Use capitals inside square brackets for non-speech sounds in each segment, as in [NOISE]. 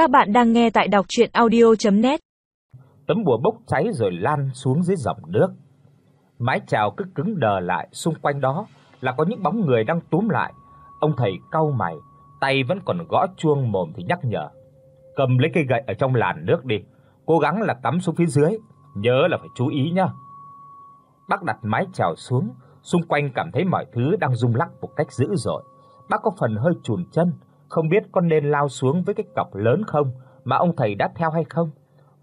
Các bạn đang nghe tại đọc audio net Tấm bùa bốc cháy rồi lan xuống dưới dòng nước. Mái chèo cứ cứng đờ lại, xung quanh đó là có những bóng người đang túm lại. Ông thầy cau mày, tay vẫn còn gõ chuông mồm thì nhắc nhở. Cầm lấy cây gậy ở trong làn nước đi, cố gắng là cắm xuống phía dưới, nhớ là phải chú ý nhá. Bác đặt mái chèo xuống, xung quanh cảm thấy mọi thứ đang rung lắc một cách dữ dội. Bác có phần hơi chùn chân, không biết có nên lao xuống với cái cọc lớn không mà ông thầy đã theo hay không.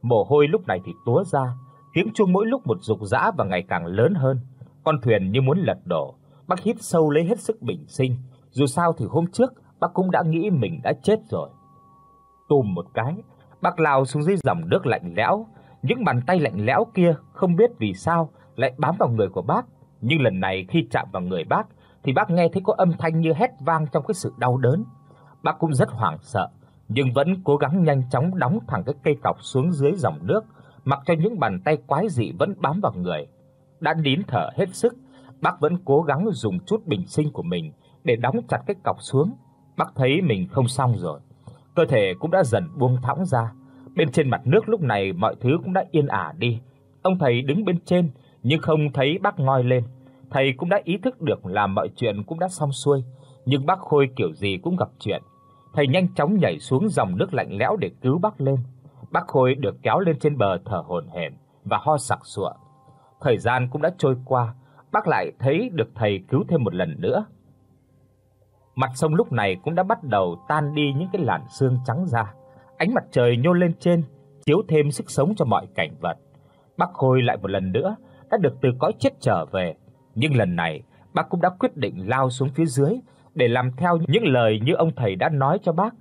Mồ hôi lúc này thì túa ra, tiếng chuông mỗi lúc một rục rã và ngày càng lớn hơn. Con thuyền như muốn lật đổ. Bác hít sâu lấy hết sức bình sinh, dù sao thì hôm trước bác cũng đã nghĩ mình đã chết rồi. Tùm một cái, bác lao xuống dưới dòng nước lạnh lẽo, những bàn tay lạnh lẽo kia không biết vì sao lại bám vào người của bác, nhưng lần này khi chạm vào người bác thì bác nghe thấy có âm thanh như hét vang trong cái sự đau đớn. Bác cũng rất hoảng sợ, nhưng vẫn cố gắng nhanh chóng đóng thẳng cái cây cọc xuống dưới dòng nước, mặc cho những bàn tay quái dị vẫn bám vào người. Đã nín thở hết sức, bác vẫn cố gắng dùng chút bình sinh của mình để đóng chặt cái cọc xuống. Bác thấy mình không xong rồi. Cơ thể cũng đã dần buông thõng ra. Bên trên mặt nước lúc này mọi thứ cũng đã yên ả đi. Ông thầy đứng bên trên nhưng không thấy bác ngoi lên. Thầy cũng đã ý thức được là mọi chuyện cũng đã xong xuôi, nhưng bác Khôi kiểu gì cũng gặp chuyện. Thầy nhanh chóng nhảy xuống dòng nước lạnh lẽo để cứu bác lên. Bác Khôi được kéo lên trên bờ thở hổn hển và ho sặc sụa. Thời gian cũng đã trôi qua, bác lại thấy được thầy cứu thêm một lần nữa. Mặt sông lúc này cũng đã bắt đầu tan đi những cái làn sương trắng ra. Ánh mặt trời nhô lên trên, chiếu thêm sức sống cho mọi cảnh vật. Bác Khôi lại một lần nữa đã được từ cõi chết trở về, nhưng lần này bác cũng đã quyết định lao xuống phía dưới để làm theo những lời như ông thầy đã nói cho bác,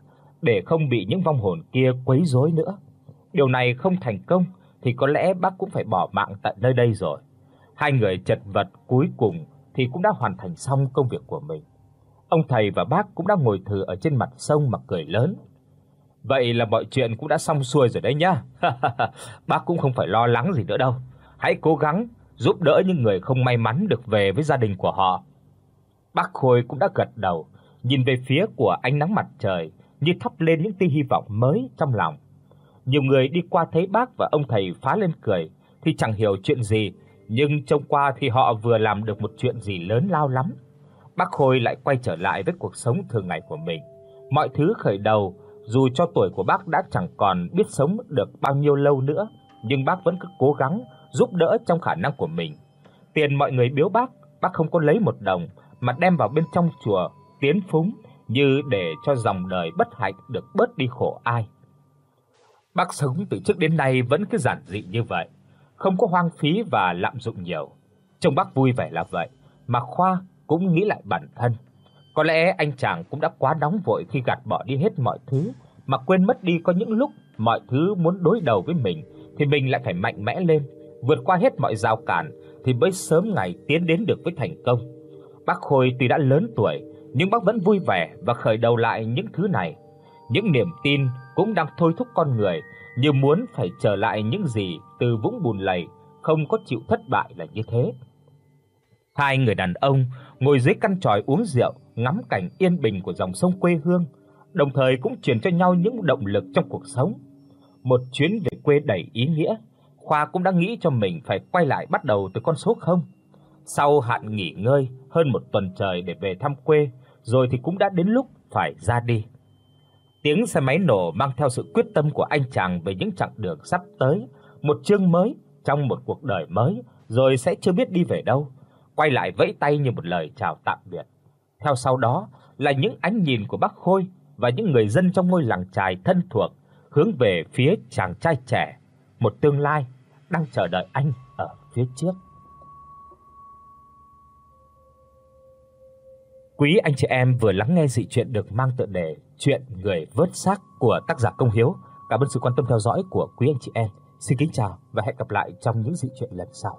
để không bị những vong hồn kia quấy rối nữa. Điều này không thành công thì có lẽ bác cũng phải bỏ mạng tại nơi đây rồi. Hai người chật vật cuối cùng thì cũng đã hoàn thành xong công việc của mình. Ông thầy và bác cũng đã ngồi thử ở trên mặt sông mà cười lớn. Vậy là mọi chuyện cũng đã xong xuôi rồi đấy nhá. [LAUGHS] bác cũng không phải lo lắng gì nữa đâu. Hãy cố gắng giúp đỡ những người không may mắn được về với gia đình của họ. Bác Khôi cũng đã gật đầu, nhìn về phía của ánh nắng mặt trời, như thắp lên những tia hy vọng mới trong lòng. Nhiều người đi qua thấy bác và ông thầy phá lên cười, thì chẳng hiểu chuyện gì, nhưng trông qua thì họ vừa làm được một chuyện gì lớn lao lắm. Bác Khôi lại quay trở lại với cuộc sống thường ngày của mình. Mọi thứ khởi đầu, dù cho tuổi của bác đã chẳng còn biết sống được bao nhiêu lâu nữa, nhưng bác vẫn cứ cố gắng giúp đỡ trong khả năng của mình. Tiền mọi người biếu bác, bác không có lấy một đồng mà đem vào bên trong chùa tiến phúng như để cho dòng đời bất hạnh được bớt đi khổ ai. Bác sống từ trước đến nay vẫn cứ giản dị như vậy, không có hoang phí và lạm dụng nhiều. Trông bác vui vẻ là vậy, mà Khoa cũng nghĩ lại bản thân. Có lẽ anh chàng cũng đã quá nóng vội khi gạt bỏ đi hết mọi thứ, mà quên mất đi có những lúc mọi thứ muốn đối đầu với mình thì mình lại phải mạnh mẽ lên, vượt qua hết mọi rào cản thì mới sớm ngày tiến đến được với thành công. Bác Khôi tuy đã lớn tuổi, nhưng bác vẫn vui vẻ và khởi đầu lại những thứ này. Những niềm tin cũng đang thôi thúc con người như muốn phải trở lại những gì từ vũng bùn lầy, không có chịu thất bại là như thế. Hai người đàn ông ngồi dưới căn chòi uống rượu, ngắm cảnh yên bình của dòng sông quê hương, đồng thời cũng truyền cho nhau những động lực trong cuộc sống. Một chuyến về quê đầy ý nghĩa, Khoa cũng đã nghĩ cho mình phải quay lại bắt đầu từ con số 0. Sau hạn nghỉ ngơi hơn một tuần trời để về thăm quê, rồi thì cũng đã đến lúc phải ra đi. Tiếng xe máy nổ mang theo sự quyết tâm của anh chàng về những chặng đường sắp tới, một chương mới trong một cuộc đời mới, rồi sẽ chưa biết đi về đâu. Quay lại vẫy tay như một lời chào tạm biệt. Theo sau đó là những ánh nhìn của bác Khôi và những người dân trong ngôi làng chài thân thuộc hướng về phía chàng trai trẻ, một tương lai đang chờ đợi anh ở phía trước. Quý anh chị em vừa lắng nghe dị truyện được mang tựa đề Chuyện người vớt xác của tác giả Công Hiếu. Cảm ơn sự quan tâm theo dõi của quý anh chị em. Xin kính chào và hẹn gặp lại trong những dị truyện lần sau.